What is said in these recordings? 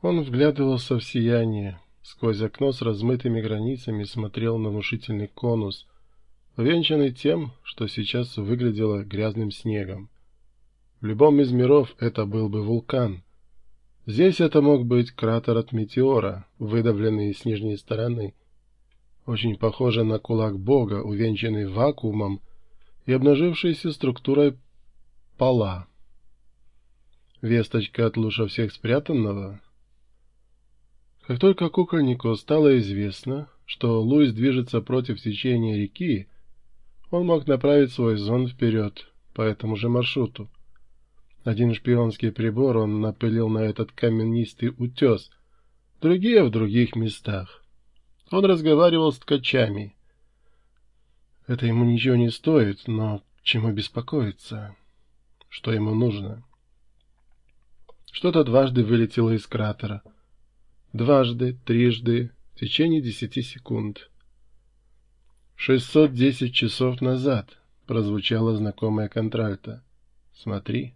Он вглядывался в сияние, сквозь окно с размытыми границами смотрел на внушительный конус, увенчанный тем, что сейчас выглядело грязным снегом. В любом из миров это был бы вулкан. Здесь это мог быть кратер от метеора, выдавленный с нижней стороны. Очень похоже на кулак бога, увенчанный вакуумом и обнажившейся структурой пола. Весточка от лучше всех спрятанного. Как только кукольнику стало известно, что Луис движется против течения реки, он мог направить свой зонд вперед по этому же маршруту. Один шпионский прибор он напылил на этот каменистый утес, другие в других местах. Он разговаривал с ткачами. Это ему ничего не стоит, но чему беспокоиться? Что ему нужно? Что-то дважды вылетело из кратера. Дважды, трижды, в течение десяти секунд. «Шестьсот десять часов назад», — прозвучала знакомая контральта. «Смотри».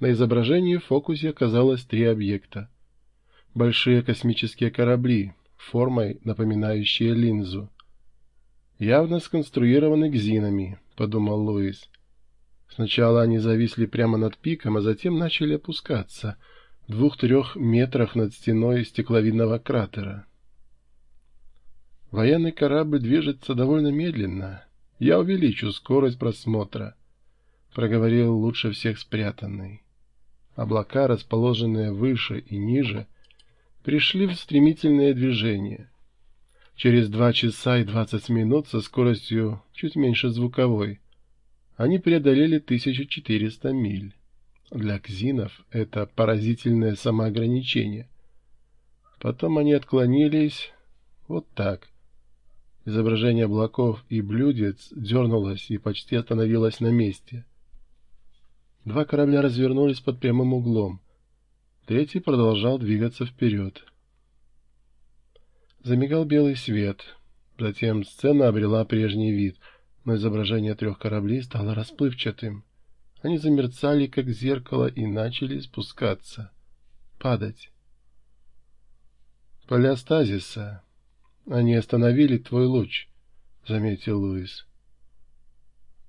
На изображении в фокусе оказалось три объекта. Большие космические корабли, формой напоминающие линзу. «Явно сконструированы гзинами», — подумал Луис. Сначала они зависли прямо над пиком, а затем начали опускаться, двух-трех метрах над стеной стекловидного кратера. Военный корабль движется довольно медленно. Я увеличу скорость просмотра, — проговорил лучше всех спрятанный. Облака, расположенные выше и ниже, пришли в стремительное движение. Через два часа и двадцать минут со скоростью чуть меньше звуковой они преодолели 1400 миль. Для кзинов это поразительное самоограничение. Потом они отклонились вот так. Изображение облаков и блюдец дернулось и почти остановилось на месте. Два корабля развернулись под прямым углом. Третий продолжал двигаться вперед. Замигал белый свет. Затем сцена обрела прежний вид, но изображение трех кораблей стало расплывчатым. Они замерцали, как зеркало, и начали спускаться, падать. Поля стазиса. Они остановили твой луч, — заметил Луис.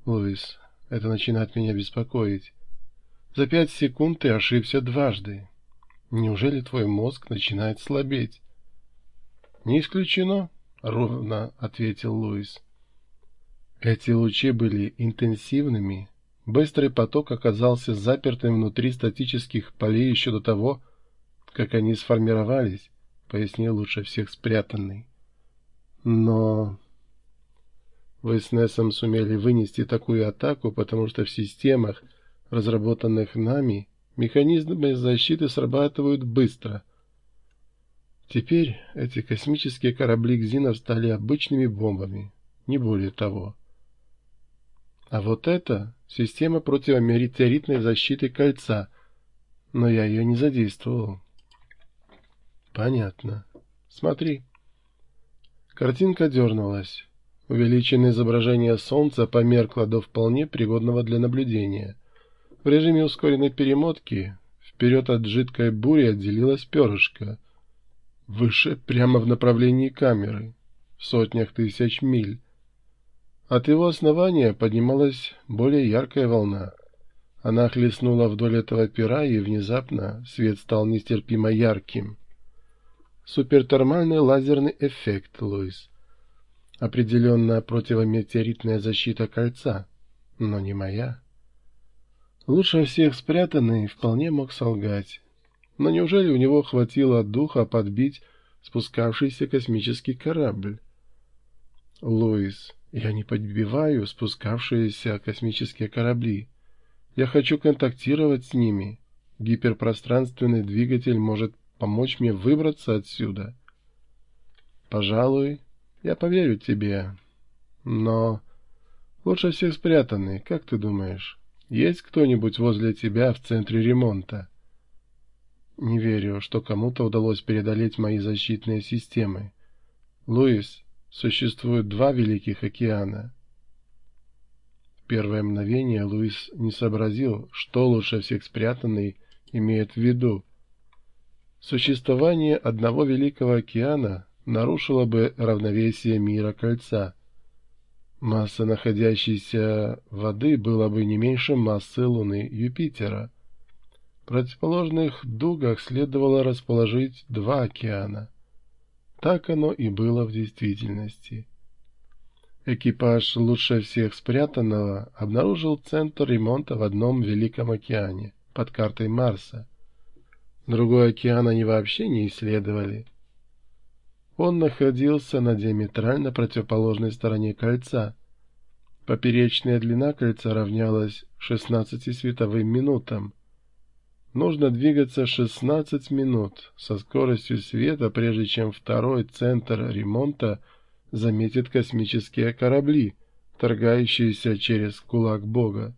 Луис, это начинает меня беспокоить. За пять секунд ты ошибся дважды. Неужели твой мозг начинает слабеть? Не исключено, ровно ответил Луис. Эти лучи были интенсивными. Быстрый поток оказался запертым внутри статических полей еще до того, как они сформировались, пояснил лучше всех спрятанный. Но вы с Нессом сумели вынести такую атаку, потому что в системах, разработанных нами, механизмы защиты срабатывают быстро. Теперь эти космические корабли Гзинов стали обычными бомбами, не более того. А вот это система противометеоритной защиты кольца, но я ее не задействовал. Понятно. Смотри. Картинка дернулась. Увеличенное изображение Солнца померкло до вполне пригодного для наблюдения. В режиме ускоренной перемотки вперед от жидкой бури отделилось перышко. Выше, прямо в направлении камеры, в сотнях тысяч миль. От его основания поднималась более яркая волна. Она хлестнула вдоль этого пера, и внезапно свет стал нестерпимо ярким. Супертермальный лазерный эффект, Луис. Определенно противометеоритная защита кольца, но не моя. Лучше всех спрятанный вполне мог солгать. Но неужели у него хватило духа подбить спускавшийся космический корабль? Луис, я не подбиваю спускавшиеся космические корабли. Я хочу контактировать с ними. Гиперпространственный двигатель может помочь мне выбраться отсюда. Пожалуй, я поверю тебе. Но лучше всех спрятанный, как ты думаешь? Есть кто-нибудь возле тебя в центре ремонта? Не верю, что кому-то удалось преодолеть мои защитные системы. Луис, существует два великих океана. В первое мгновение Луис не сообразил, что лучше всех спрятанный имеет в виду. существование одного Великого океана нарушило бы равновесие мира кольца. Масса находящейся воды была бы не меньше массы Луны Юпитера. В противоположных дугах следовало расположить два океана. Так оно и было в действительности. Экипаж лучше всех спрятанного обнаружил центр ремонта в одном Великом океане под картой Марса. Другой океан они вообще не исследовали. Он находился на диаметрально противоположной стороне кольца. Поперечная длина кольца равнялась 16 световым минутам. Нужно двигаться 16 минут со скоростью света, прежде чем второй центр ремонта заметит космические корабли, торгающиеся через кулак Бога.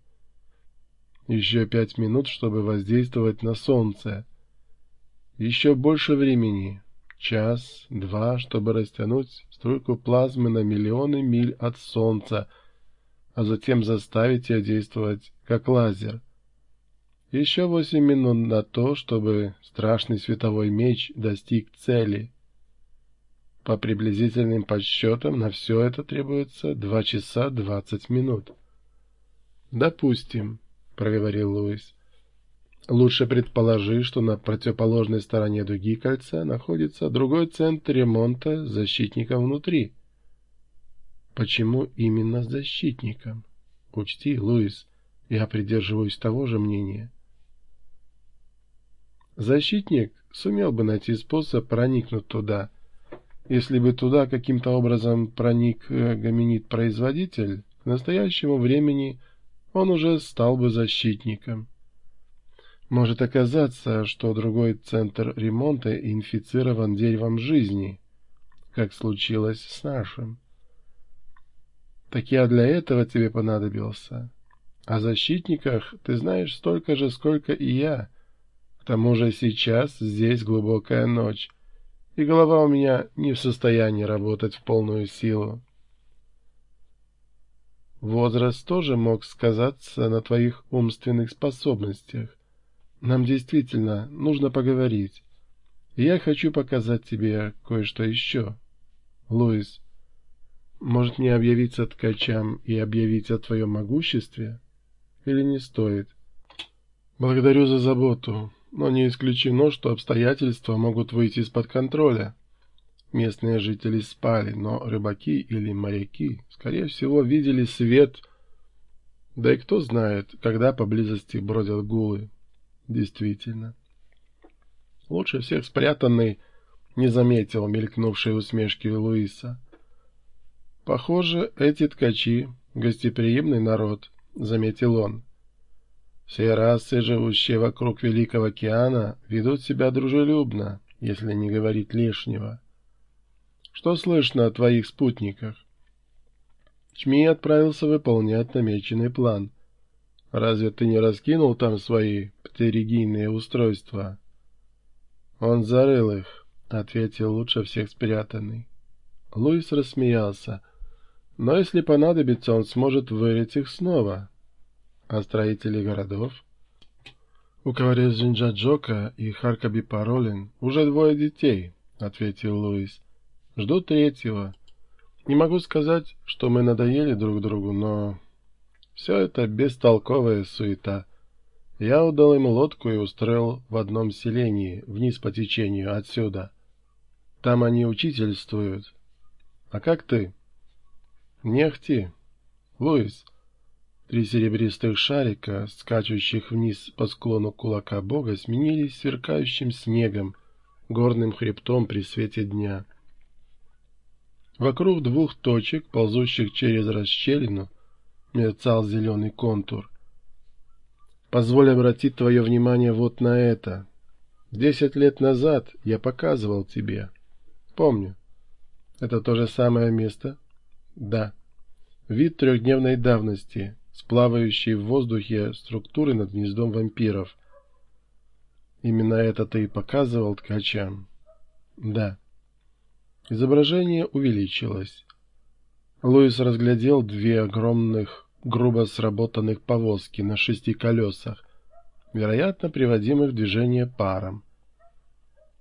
Еще пять минут, чтобы воздействовать на Солнце. Еще больше времени, час, два, чтобы растянуть струйку плазмы на миллионы миль от Солнца, а затем заставить ее действовать как лазер. Еще восемь минут на то, чтобы страшный световой меч достиг цели. По приблизительным подсчетам на все это требуется два часа двадцать минут. «Допустим», — проговорил Луис. Лучше предположи, что на противоположной стороне дуги кольца находится другой центр ремонта с защитником внутри. Почему именно с защитником? Учти, Луис, я придерживаюсь того же мнения. Защитник сумел бы найти способ проникнуть туда. Если бы туда каким-то образом проник э, гоминид-производитель, к настоящему времени он уже стал бы защитником. Может оказаться, что другой центр ремонта инфицирован деревом жизни, как случилось с нашим. Так я для этого тебе понадобился. О защитниках ты знаешь столько же, сколько и я. Тому же сейчас здесь глубокая ночь, и голова у меня не в состоянии работать в полную силу. Возраст тоже мог сказаться на твоих умственных способностях. Нам действительно нужно поговорить. Я хочу показать тебе кое-что еще. Луис, может мне объявиться ткачам и объявить о твоем могуществе? Или не стоит? Благодарю за заботу, но не исключено, что обстоятельства могут выйти из-под контроля. Местные жители спали, но рыбаки или моряки, скорее всего, видели свет. Да и кто знает, когда поблизости бродят гулы. Действительно. Лучше всех спрятанный не заметил мелькнувшей усмешки Луиса. Похоже, эти ткачи — гостеприимный народ, — заметил он. Все расы, живущие вокруг Великого океана, ведут себя дружелюбно, если не говорить лишнего. Что слышно о твоих спутниках? Чми отправился выполнять намеченный план. Разве ты не раскинул там свои птеригийные устройства. Он зарыл их, ответил лучше всех спрятанный. Луис рассмеялся. Но если понадобится, он сможет вырыть их снова. А строители городов? У Каварезинджа Джока и Харкаби Паролин уже двое детей, ответил Луис. Жду третьего. Не могу сказать, что мы надоели друг другу, но все это бестолковая суета. Я удал им лодку и устроил в одном селении, вниз по течению, отсюда. Там они учительствуют. А как ты? Нехти. Луис. Три серебристых шарика, скачущих вниз по склону кулака бога, сменились сверкающим снегом, горным хребтом при свете дня. Вокруг двух точек, ползущих через расщелину, мерцал зеленый контур — Позволь обратить твое внимание вот на это. Десять лет назад я показывал тебе. Помню. Это то же самое место? Да. Вид трехдневной давности, с плавающей в воздухе структурой над гнездом вампиров. Именно это ты и показывал ткачам? Да. Изображение увеличилось. Луис разглядел две огромных грубо сработанных повозки на шести колесах, вероятно, приводимых в движение паром.